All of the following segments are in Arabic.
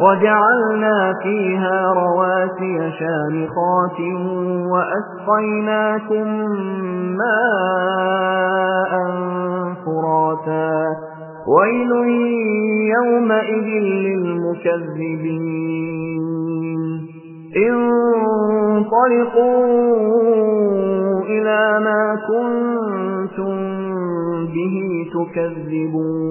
وجعلنا فيها رواسي شامخات وأسقيناكم ماء فراتا. ويل يومئذ للمكذبين. انطلقوا إلى ما كنتم به تكذبون.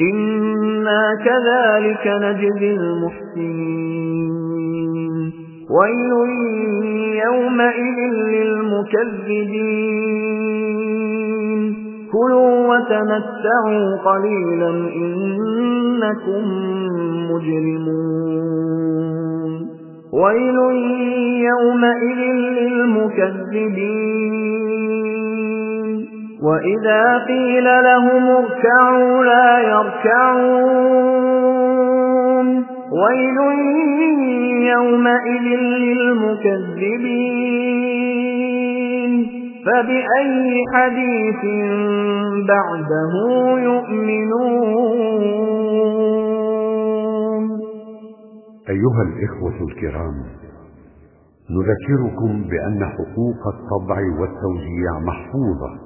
إنا كذلك نجزي المحسنين ويل يومئذ للمكذبين كلوا وتمتعوا قليلا إنكم مجرمون ويل يومئذ للمكذبين وإذا قيل لهم اركعوا لا يركعون ويل يومئذ للمكذبين فبأي حديث بعده يؤمنون أيها الإخوة الكرام نذكركم بأن حقوق الطبع والتوزيع محفوظة.